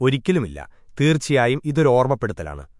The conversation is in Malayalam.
ഒരിക്കലുമില്ല. തീർച്ചയായും ഇതൊരു ഓർമ്മപ്പെടുത്തലാണ്.